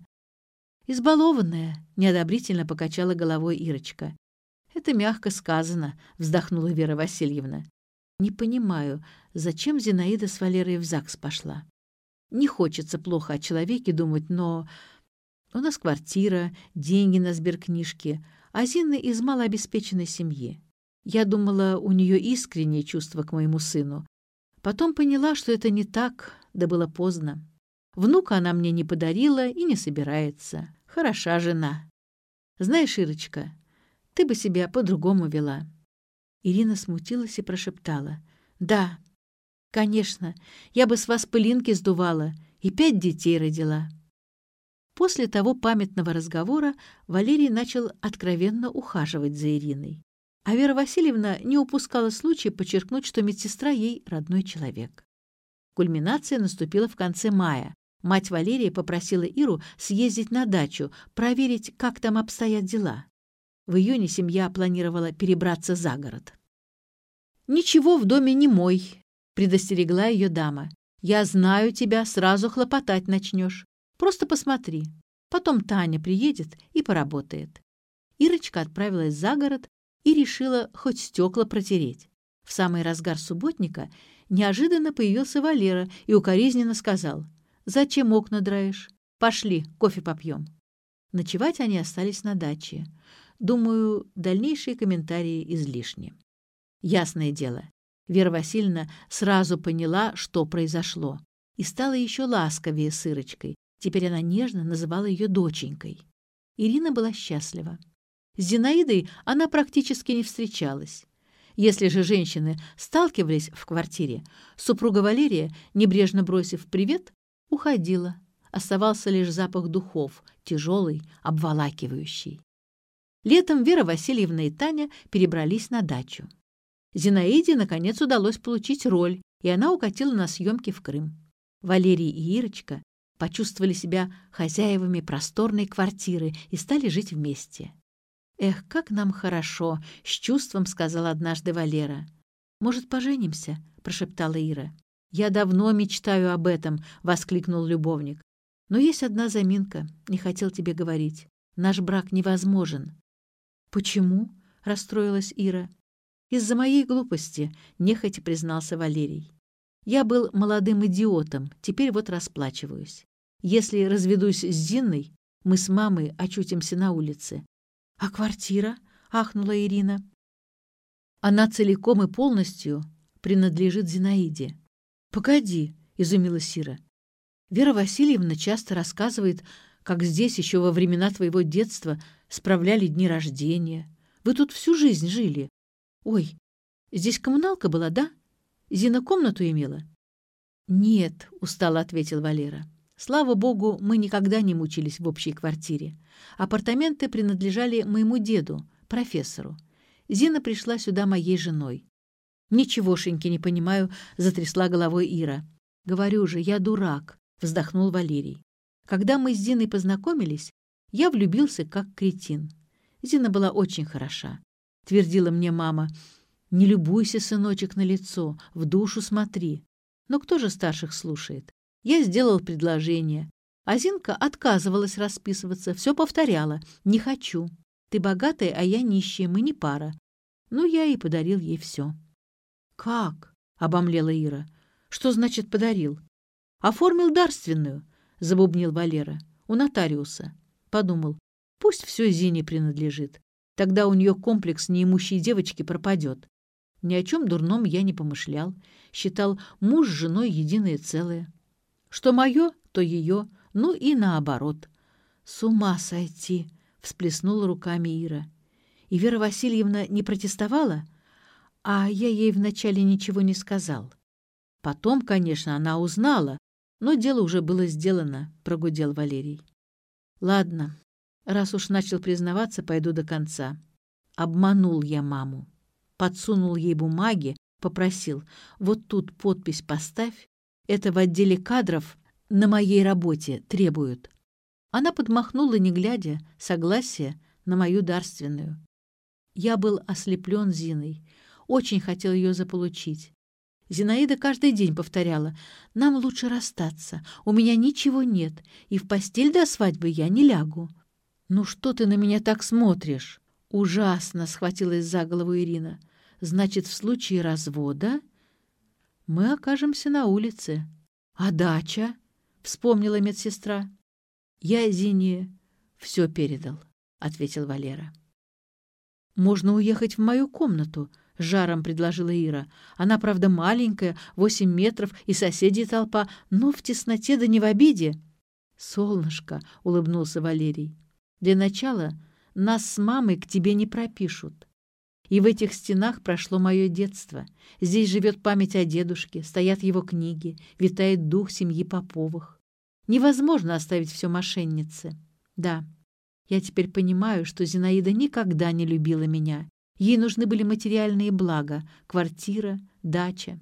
«Избалованная», — неодобрительно покачала головой Ирочка. «Это мягко сказано», — вздохнула Вера Васильевна. «Не понимаю, зачем Зинаида с Валерой в ЗАГС пошла? Не хочется плохо о человеке думать, но... У нас квартира, деньги на сберкнижке, а Зина из малообеспеченной семьи. Я думала, у нее искреннее чувство к моему сыну. Потом поняла, что это не так, да было поздно. Внука она мне не подарила и не собирается. Хороша жена. Знаешь, Ирочка, ты бы себя по-другому вела. Ирина смутилась и прошептала. «Да, конечно, я бы с вас пылинки сдувала и пять детей родила». После того памятного разговора Валерий начал откровенно ухаживать за Ириной. А Вера Васильевна не упускала случая подчеркнуть, что медсестра ей родной человек. Кульминация наступила в конце мая. Мать Валерия попросила Иру съездить на дачу, проверить, как там обстоят дела. В июне семья планировала перебраться за город. «Ничего в доме не мой», — предостерегла ее дама. «Я знаю тебя, сразу хлопотать начнешь. Просто посмотри. Потом Таня приедет и поработает». Ирочка отправилась за город и решила хоть стекла протереть. В самый разгар субботника неожиданно появился Валера и укоризненно сказал, «Зачем окна драешь? Пошли, кофе попьем». Ночевать они остались на даче. Думаю, дальнейшие комментарии излишни. Ясное дело, Вера Васильевна сразу поняла, что произошло, и стала еще ласковее с Ирочкой. Теперь она нежно называла ее доченькой. Ирина была счастлива. С Зинаидой она практически не встречалась. Если же женщины сталкивались в квартире, супруга Валерия, небрежно бросив «привет», уходила. Оставался лишь запах духов, тяжелый, обволакивающий. Летом Вера Васильевна и Таня перебрались на дачу. Зинаиде, наконец, удалось получить роль, и она укатила на съемки в Крым. Валерий и Ирочка почувствовали себя хозяевами просторной квартиры и стали жить вместе. «Эх, как нам хорошо!» — с чувством сказал однажды Валера. «Может, поженимся?» — прошептала Ира. «Я давно мечтаю об этом!» — воскликнул любовник. «Но есть одна заминка. Не хотел тебе говорить. Наш брак невозможен». «Почему?» — расстроилась Ира. «Из-за моей глупости», — нехотя признался Валерий. «Я был молодым идиотом, теперь вот расплачиваюсь. Если разведусь с Зинной, мы с мамой очутимся на улице». «А квартира?» — ахнула Ирина. «Она целиком и полностью принадлежит Зинаиде». «Погоди», — изумилась Сира. «Вера Васильевна часто рассказывает, как здесь еще во времена твоего детства справляли дни рождения. Вы тут всю жизнь жили. Ой, здесь коммуналка была, да? Зина комнату имела?» «Нет», — устало ответил Валера. «Слава богу, мы никогда не мучились в общей квартире. Апартаменты принадлежали моему деду, профессору. Зина пришла сюда моей женой. «Ничегошеньки не понимаю», — затрясла головой Ира. «Говорю же, я дурак», — вздохнул Валерий. «Когда мы с Зиной познакомились, я влюбился как кретин. Зина была очень хороша. Твердила мне мама, «Не любуйся, сыночек, на лицо, в душу смотри». Но кто же старших слушает? Я сделал предложение. А Зинка отказывалась расписываться, все повторяла. «Не хочу. Ты богатая, а я нищая, мы не пара». Ну, я и подарил ей все. «Как?» — обомлела Ира. «Что значит подарил?» «Оформил дарственную», — забубнил Валера. «У нотариуса». Подумал, пусть все Зине принадлежит. Тогда у нее комплекс неимущей девочки пропадет. Ни о чем дурном я не помышлял. Считал муж с женой единое целое. Что мое, то ее, ну и наоборот. «С ума сойти!» — всплеснула руками Ира. «И Вера Васильевна не протестовала?» А я ей вначале ничего не сказал. Потом, конечно, она узнала, но дело уже было сделано, прогудел Валерий. Ладно, раз уж начал признаваться, пойду до конца. Обманул я маму. Подсунул ей бумаги, попросил, вот тут подпись поставь, это в отделе кадров на моей работе требуют. Она подмахнула, не глядя, согласие на мою дарственную. Я был ослеплен Зиной, очень хотел ее заполучить. Зинаида каждый день повторяла, «Нам лучше расстаться, у меня ничего нет, и в постель до свадьбы я не лягу». «Ну что ты на меня так смотришь?» «Ужасно!» — схватилась за голову Ирина. «Значит, в случае развода мы окажемся на улице». «А дача?» — вспомнила медсестра. «Я Зине все передал», — ответил Валера. «Можно уехать в мою комнату», — жаром предложила Ира. «Она, правда, маленькая, восемь метров, и соседей толпа, но в тесноте да не в обиде». «Солнышко», — улыбнулся Валерий, — «для начала нас с мамой к тебе не пропишут. И в этих стенах прошло мое детство. Здесь живет память о дедушке, стоят его книги, витает дух семьи Поповых. Невозможно оставить все мошеннице. Да, я теперь понимаю, что Зинаида никогда не любила меня, Ей нужны были материальные блага — квартира, дача.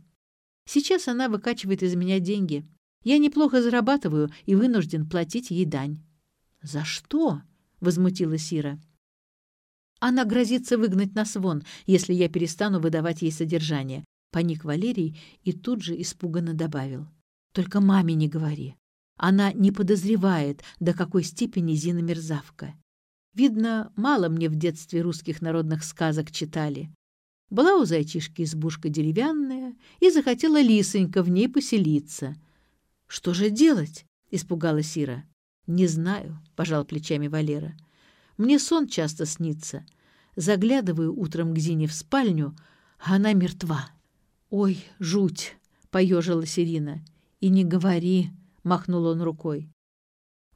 Сейчас она выкачивает из меня деньги. Я неплохо зарабатываю и вынужден платить ей дань. «За что?» — возмутилась Ира. «Она грозится выгнать нас вон, если я перестану выдавать ей содержание», — поник Валерий и тут же испуганно добавил. «Только маме не говори. Она не подозревает, до какой степени Зина мерзавка. Видно, мало мне в детстве русских народных сказок читали. Была у зайчишки избушка деревянная, и захотела лисонька в ней поселиться. «Что же делать?» — испугалась Ира. «Не знаю», — пожал плечами Валера. «Мне сон часто снится. Заглядываю утром к Зине в спальню, а она мертва». «Ой, жуть!» — поежилась Ирина. «И не говори!» — махнул он рукой.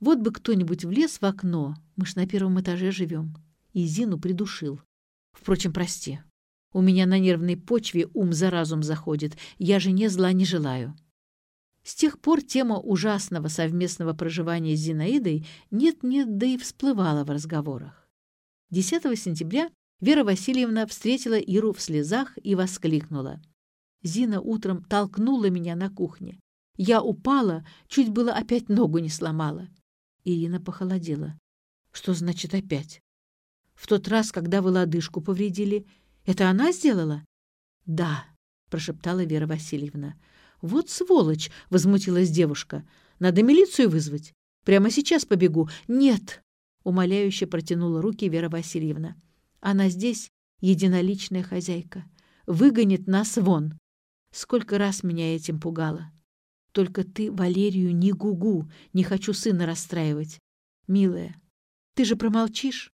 Вот бы кто-нибудь влез в окно, мы ж на первом этаже живем, и Зину придушил. Впрочем, прости, у меня на нервной почве ум за разум заходит, я же не зла не желаю. С тех пор тема ужасного совместного проживания с Зинаидой нет-нет, да и всплывала в разговорах. 10 сентября Вера Васильевна встретила Иру в слезах и воскликнула. Зина утром толкнула меня на кухне. Я упала, чуть было опять ногу не сломала. Ирина похолодела. «Что значит опять? В тот раз, когда вы лодыжку повредили, это она сделала?» «Да», — прошептала Вера Васильевна. «Вот сволочь!» — возмутилась девушка. «Надо милицию вызвать. Прямо сейчас побегу». «Нет!» — умоляюще протянула руки Вера Васильевна. «Она здесь единоличная хозяйка. Выгонит нас вон. Сколько раз меня этим пугало. Только ты, Валерию, не гугу, не хочу сына расстраивать. Милая, ты же промолчишь?»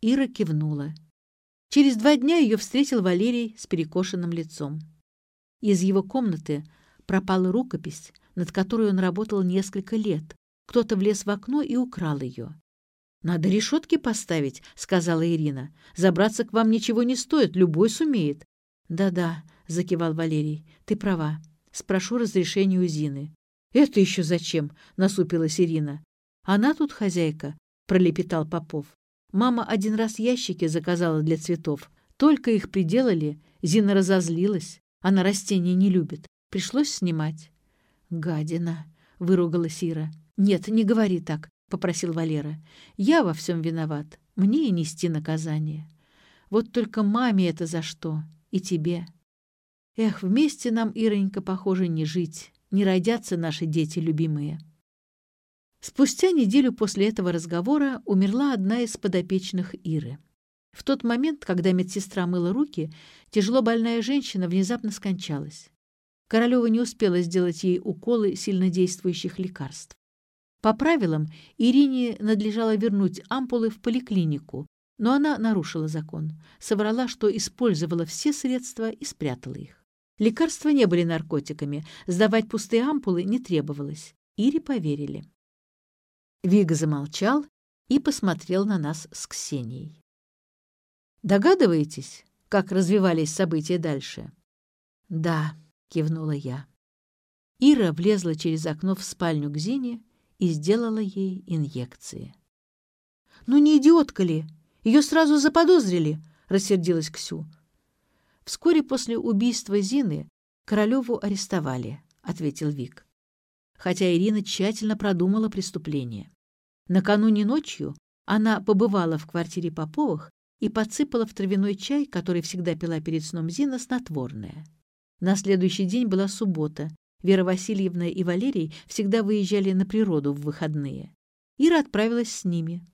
Ира кивнула. Через два дня ее встретил Валерий с перекошенным лицом. Из его комнаты пропала рукопись, над которой он работал несколько лет. Кто-то влез в окно и украл ее. «Надо решетки поставить», — сказала Ирина. «Забраться к вам ничего не стоит, любой сумеет». «Да-да», — закивал Валерий, — «ты права. Спрошу разрешение у Зины». «Это еще зачем?» — насупилась Ирина. «Она тут хозяйка», — пролепетал Попов. «Мама один раз ящики заказала для цветов. Только их приделали, Зина разозлилась. Она растения не любит. Пришлось снимать». «Гадина», — выругалась Ира. «Нет, не говори так», — попросил Валера. «Я во всем виноват. Мне и нести наказание. Вот только маме это за что? И тебе. Эх, вместе нам, Иронька, похоже, не жить. Не родятся наши дети любимые». Спустя неделю после этого разговора умерла одна из подопечных Иры. В тот момент, когда медсестра мыла руки, тяжело больная женщина внезапно скончалась. Королева не успела сделать ей уколы сильнодействующих лекарств. По правилам, Ирине надлежало вернуть ампулы в поликлинику, но она нарушила закон, соврала, что использовала все средства и спрятала их. Лекарства не были наркотиками, сдавать пустые ампулы не требовалось. Ире поверили. Вига замолчал и посмотрел на нас с Ксенией. «Догадываетесь, как развивались события дальше?» «Да», — кивнула я. Ира влезла через окно в спальню к Зине и сделала ей инъекции. «Ну не идиотка ли? Ее сразу заподозрили!» — рассердилась Ксю. «Вскоре после убийства Зины Королеву арестовали», — ответил Вик. Хотя Ирина тщательно продумала преступление. Накануне ночью она побывала в квартире Поповых и подсыпала в травяной чай, который всегда пила перед сном Зина, снотворное. На следующий день была суббота. Вера Васильевна и Валерий всегда выезжали на природу в выходные. Ира отправилась с ними.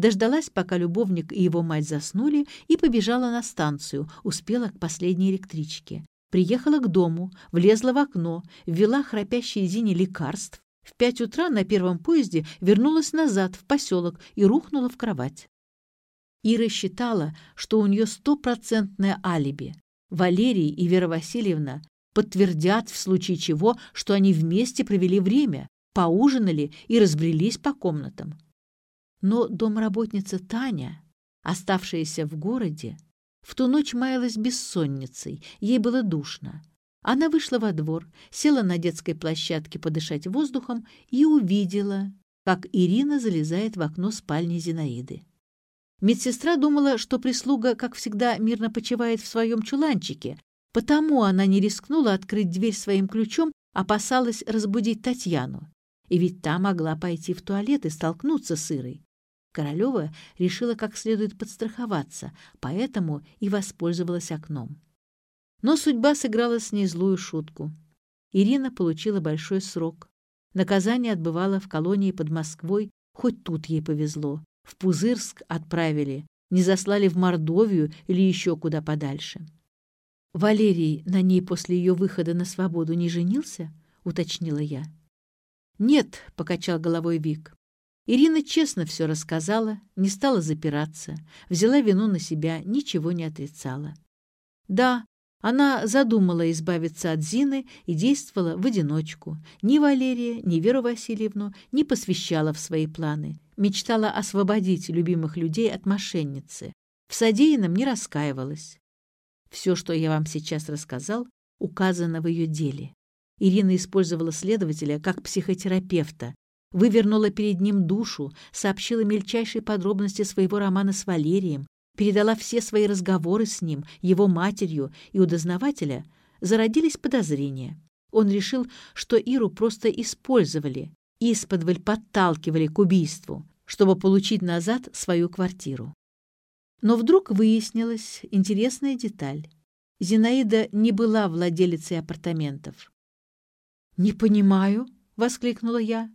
Дождалась, пока любовник и его мать заснули, и побежала на станцию, успела к последней электричке. Приехала к дому, влезла в окно, ввела храпящей Зине лекарств. В пять утра на первом поезде вернулась назад, в поселок, и рухнула в кровать. Ира считала, что у нее стопроцентное алиби. Валерий и Вера Васильевна подтвердят в случае чего, что они вместе провели время, поужинали и разбрелись по комнатам. Но домработница Таня, оставшаяся в городе, в ту ночь маялась бессонницей, ей было душно. Она вышла во двор, села на детской площадке подышать воздухом и увидела, как Ирина залезает в окно спальни Зинаиды. Медсестра думала, что прислуга, как всегда, мирно почивает в своем чуланчике, потому она не рискнула открыть дверь своим ключом, опасалась разбудить Татьяну. И ведь та могла пойти в туалет и столкнуться с Ирой. Королева решила как следует подстраховаться, поэтому и воспользовалась окном. Но судьба сыграла с ней злую шутку. Ирина получила большой срок. Наказание отбывала в колонии под Москвой, хоть тут ей повезло в Пузырск отправили, не заслали в Мордовию или еще куда подальше. «Валерий на ней после ее выхода на свободу не женился?» — уточнила я. «Нет», — покачал головой Вик. Ирина честно все рассказала, не стала запираться, взяла вину на себя, ничего не отрицала. Да, она задумала избавиться от Зины и действовала в одиночку. Ни Валерия, ни Веру Васильевну не посвящала в свои планы. Мечтала освободить любимых людей от мошенницы. В содеянном не раскаивалась. Все, что я вам сейчас рассказал, указано в ее деле. Ирина использовала следователя как психотерапевта, вывернула перед ним душу, сообщила мельчайшие подробности своего романа с Валерием, передала все свои разговоры с ним, его матерью, и у дознавателя зародились подозрения. Он решил, что Иру просто использовали, исподволь подталкивали к убийству, чтобы получить назад свою квартиру. Но вдруг выяснилась интересная деталь. Зинаида не была владелицей апартаментов. «Не понимаю», — воскликнула я.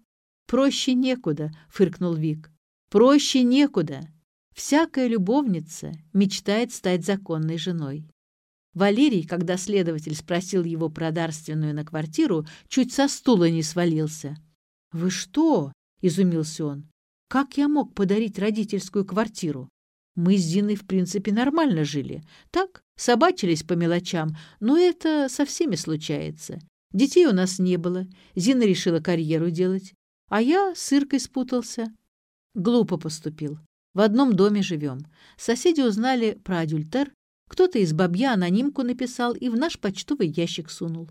«Проще некуда», — фыркнул Вик. Проще некуда. Всякая любовница мечтает стать законной женой. Валерий, когда следователь спросил его про дарственную на квартиру, чуть со стула не свалился. «Вы что?» — изумился он. «Как я мог подарить родительскую квартиру? Мы с Зиной, в принципе, нормально жили. Так, собачились по мелочам, но это со всеми случается. Детей у нас не было. Зина решила карьеру делать. А я с Иркой спутался. Глупо поступил. В одном доме живем. Соседи узнали про адюльтер. Кто-то из бабья анонимку написал и в наш почтовый ящик сунул.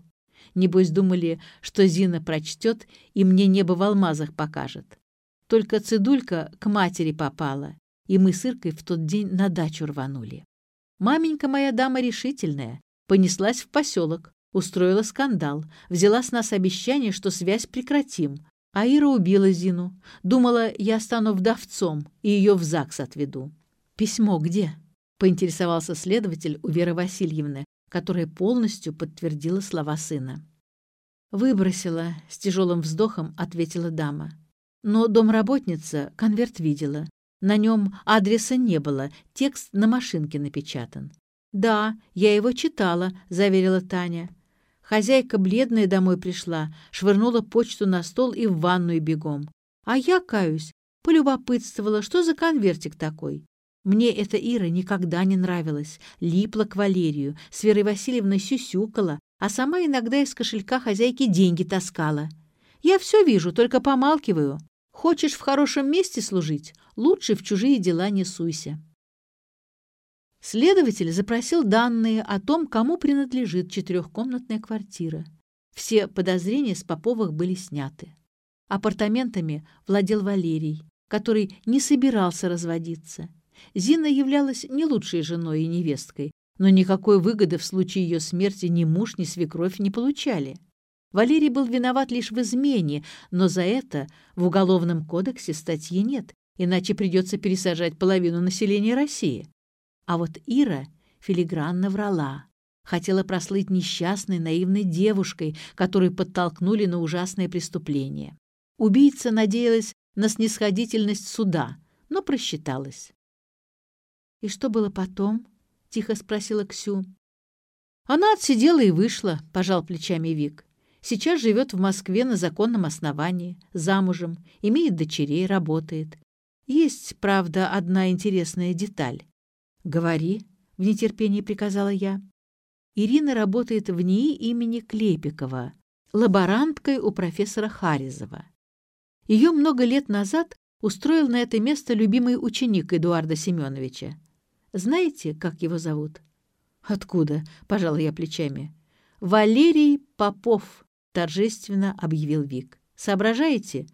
Небось, думали, что Зина прочтет и мне небо в алмазах покажет. Только цидулька к матери попала, и мы с Иркой в тот день на дачу рванули. Маменька моя дама решительная, понеслась в поселок, устроила скандал, взяла с нас обещание, что связь прекратим, а Ира убила Зину. Думала, я стану вдовцом и ее в ЗАГС отведу. «Письмо где?» — поинтересовался следователь у Веры Васильевны, которая полностью подтвердила слова сына. «Выбросила», — с тяжелым вздохом ответила дама. Но домработница конверт видела. На нем адреса не было, текст на машинке напечатан. «Да, я его читала», — заверила Таня. Хозяйка бледная домой пришла, швырнула почту на стол и в ванную бегом. А я, каюсь, полюбопытствовала, что за конвертик такой. Мне эта Ира никогда не нравилась, липла к Валерию, с Верой Васильевной сюсюкала, а сама иногда из кошелька хозяйки деньги таскала. Я все вижу, только помалкиваю. Хочешь в хорошем месте служить, лучше в чужие дела не суйся. Следователь запросил данные о том, кому принадлежит четырехкомнатная квартира. Все подозрения с Поповых были сняты. Апартаментами владел Валерий, который не собирался разводиться. Зина являлась не лучшей женой и невесткой, но никакой выгоды в случае ее смерти ни муж, ни свекровь не получали. Валерий был виноват лишь в измене, но за это в Уголовном кодексе статьи нет, иначе придется пересажать половину населения России. А вот Ира филигранно врала. Хотела прослыть несчастной, наивной девушкой, которую подтолкнули на ужасное преступление. Убийца надеялась на снисходительность суда, но просчиталась. «И что было потом?» — тихо спросила Ксю. «Она отсидела и вышла», — пожал плечами Вик. «Сейчас живет в Москве на законном основании, замужем, имеет дочерей, работает. Есть, правда, одна интересная деталь. «Говори», — в нетерпении приказала я. Ирина работает в НИИ имени Клепикова, лаборанткой у профессора Харизова. Ее много лет назад устроил на это место любимый ученик Эдуарда Семеновича. Знаете, как его зовут? «Откуда?» — пожала я плечами. «Валерий Попов», — торжественно объявил Вик. «Соображаете?»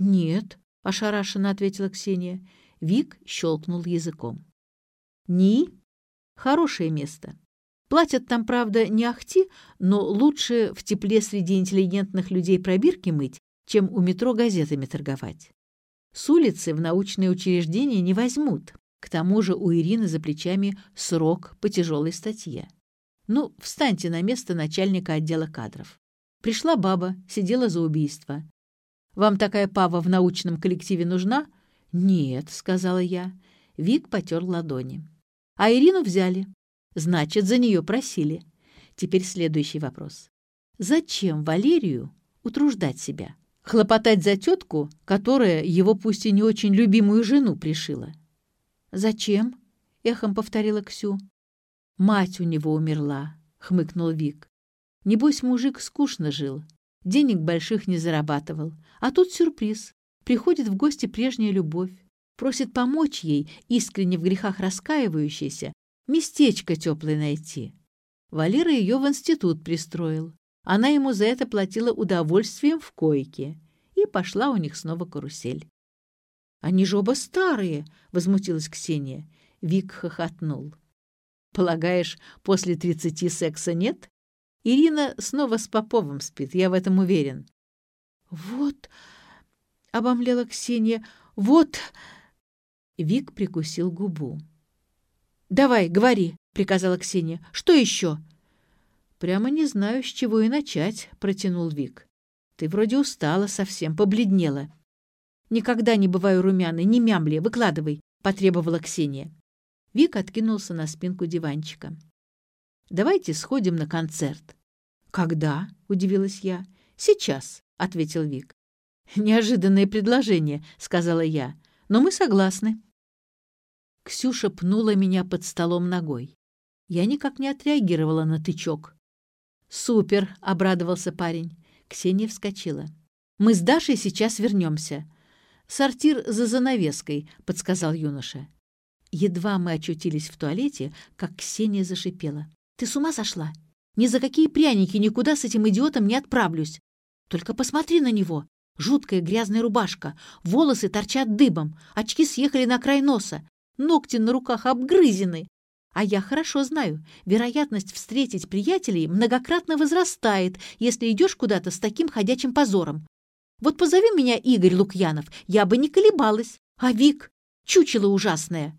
«Нет», — ошарашенно ответила Ксения. Вик щелкнул языком. НИИ — хорошее место. Платят там, правда, не ахти, но лучше в тепле среди интеллигентных людей пробирки мыть, чем у метро газетами торговать. С улицы в научные учреждения не возьмут. К тому же у Ирины за плечами срок по тяжелой статье. Ну, встаньте на место начальника отдела кадров. Пришла баба, сидела за убийство. «Вам такая пава в научном коллективе нужна?» «Нет», — сказала я. Вик потер ладони. А Ирину взяли. Значит, за нее просили. Теперь следующий вопрос. Зачем Валерию утруждать себя? Хлопотать за тетку, которая его пусть и не очень любимую жену пришила? «Зачем?» — эхом повторила Ксю. «Мать у него умерла», — хмыкнул Вик. «Небось, мужик скучно жил, денег больших не зарабатывал. А тут сюрприз. Приходит в гости прежняя любовь просит помочь ей, искренне в грехах раскаивающейся, местечко теплое найти. Валера ее в институт пристроил. Она ему за это платила удовольствием в койке. И пошла у них снова карусель. «Они же оба старые!» — возмутилась Ксения. Вик хохотнул. «Полагаешь, после тридцати секса нет? Ирина снова с Поповым спит, я в этом уверен». «Вот...» — обомлела Ксения. «Вот...» Вик прикусил губу. «Давай, говори», — приказала Ксения. «Что еще?» «Прямо не знаю, с чего и начать», — протянул Вик. «Ты вроде устала совсем, побледнела». «Никогда не бываю румяной, не мямли, выкладывай», — потребовала Ксения. Вик откинулся на спинку диванчика. «Давайте сходим на концерт». «Когда?» — удивилась я. «Сейчас», — ответил Вик. «Неожиданное предложение», — сказала я. «Но мы согласны». Ксюша пнула меня под столом ногой. Я никак не отреагировала на тычок. «Супер!» — обрадовался парень. Ксения вскочила. «Мы с Дашей сейчас вернемся. Сортир за занавеской», — подсказал юноша. Едва мы очутились в туалете, как Ксения зашипела. «Ты с ума сошла? Ни за какие пряники никуда с этим идиотом не отправлюсь. Только посмотри на него. Жуткая грязная рубашка, волосы торчат дыбом, очки съехали на край носа, ногти на руках обгрызены. А я хорошо знаю, вероятность встретить приятелей многократно возрастает, если идешь куда-то с таким ходячим позором. Вот позови меня Игорь Лукьянов, я бы не колебалась. А Вик — чучело ужасное.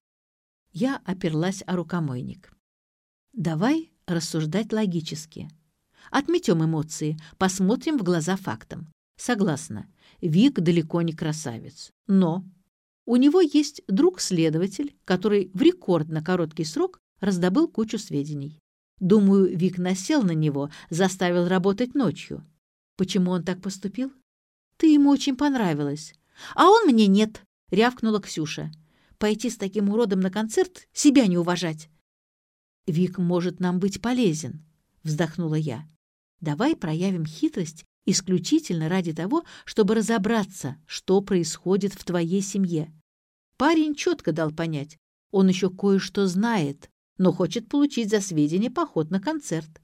Я оперлась о рукомойник. Давай рассуждать логически. Отметем эмоции, посмотрим в глаза фактам. Согласна, Вик далеко не красавец. Но у него есть друг-следователь, который в рекордно короткий срок раздобыл кучу сведений. Думаю, Вик насел на него, заставил работать ночью. Почему он так поступил? Ты ему очень понравилась. А он мне нет, рявкнула Ксюша. Пойти с таким уродом на концерт, себя не уважать. Вик может нам быть полезен, вздохнула я. Давай проявим хитрость исключительно ради того, чтобы разобраться, что происходит в твоей семье. Парень четко дал понять, он еще кое-что знает, но хочет получить за сведения поход на концерт.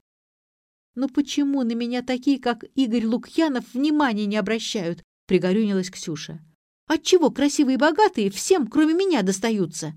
«Но почему на меня такие, как Игорь Лукьянов, внимания не обращают?» — пригорюнилась Ксюша. «Отчего красивые и богатые всем, кроме меня, достаются?»